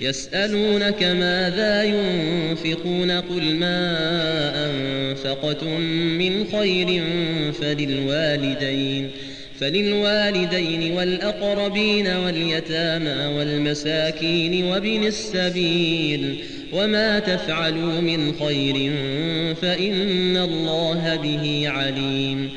يسألونك ماذا ينفقون قل ما أنفقتم من خير فللوالدين فللوالدين والأقربين واليتامى والمساكين وبن السبيل وما تفعلوا من خير فإن الله به عليم